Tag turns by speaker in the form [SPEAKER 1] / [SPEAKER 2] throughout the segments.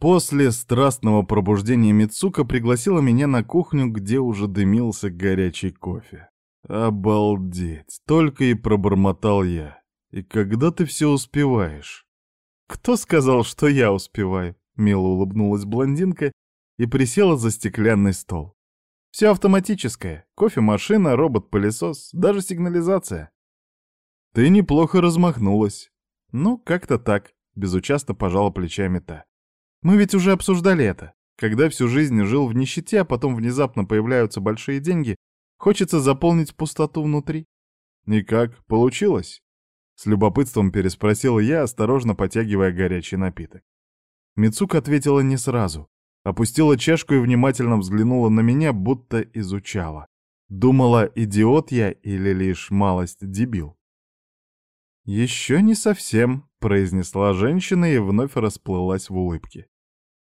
[SPEAKER 1] После страстного пробуждения Мицука пригласила меня на кухню, где уже дымился горячий кофе. Обалдеть, только и пробормотал я. И когда ты все успеваешь? Кто сказал, что я успеваю? Мило улыбнулась блондинка и присела за стеклянный стол. Все автоматическое. Кофемашина, робот-пылесос, даже сигнализация. Ты неплохо размахнулась. Ну, как-то так, безучастно пожала плечами та. Мы ведь уже обсуждали это. Когда всю жизнь жил в нищете, а потом внезапно появляются большие деньги, хочется заполнить пустоту внутри. И как, получилось? С любопытством переспросил я, осторожно потягивая горячий напиток. Мицука ответила не сразу. Опустила чашку и внимательно взглянула на меня, будто изучала. Думала, идиот я или лишь малость дебил. «Еще не совсем», — произнесла женщина и вновь расплылась в улыбке.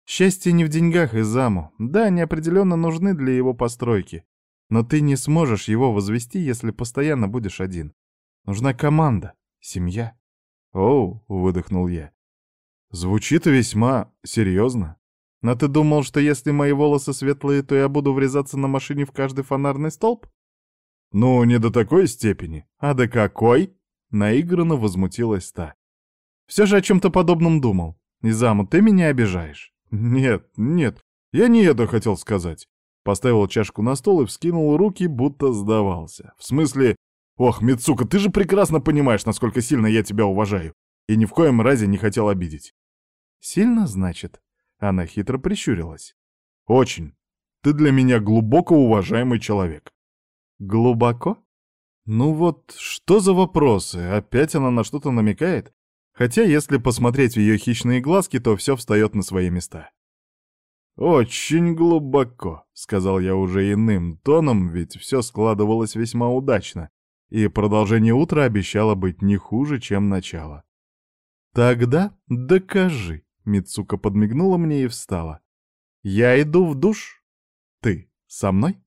[SPEAKER 1] «Счастье не в деньгах, Изаму. Да, они определенно нужны для его постройки. Но ты не сможешь его возвести, если постоянно будешь один. Нужна команда, семья». «Оу», — выдохнул я. «Звучит весьма серьезно. Но ты думал, что если мои волосы светлые, то я буду врезаться на машине в каждый фонарный столб?» «Ну, не до такой степени. А до какой?» Наигранно возмутилась та. Все же о чем-то подобном думал. Изаму, ты меня обижаешь. Нет, нет, я не это хотел сказать. Поставил чашку на стол и вскинул руки, будто сдавался. В смысле, ох, Мицука, ты же прекрасно понимаешь, насколько сильно я тебя уважаю. И ни в коем разе не хотел обидеть. Сильно, значит? Она хитро прищурилась. Очень. Ты для меня глубоко уважаемый человек. Глубоко? Ну вот, что за вопросы? Опять она на что-то намекает? Хотя, если посмотреть в ее хищные глазки, то все встает на свои места. «Очень глубоко», — сказал я уже иным тоном, ведь все складывалось весьма удачно, и продолжение утра обещало быть не хуже, чем начало. «Тогда докажи», — Мицука подмигнула мне и встала. «Я иду в душ. Ты со мной?»